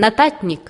нататник.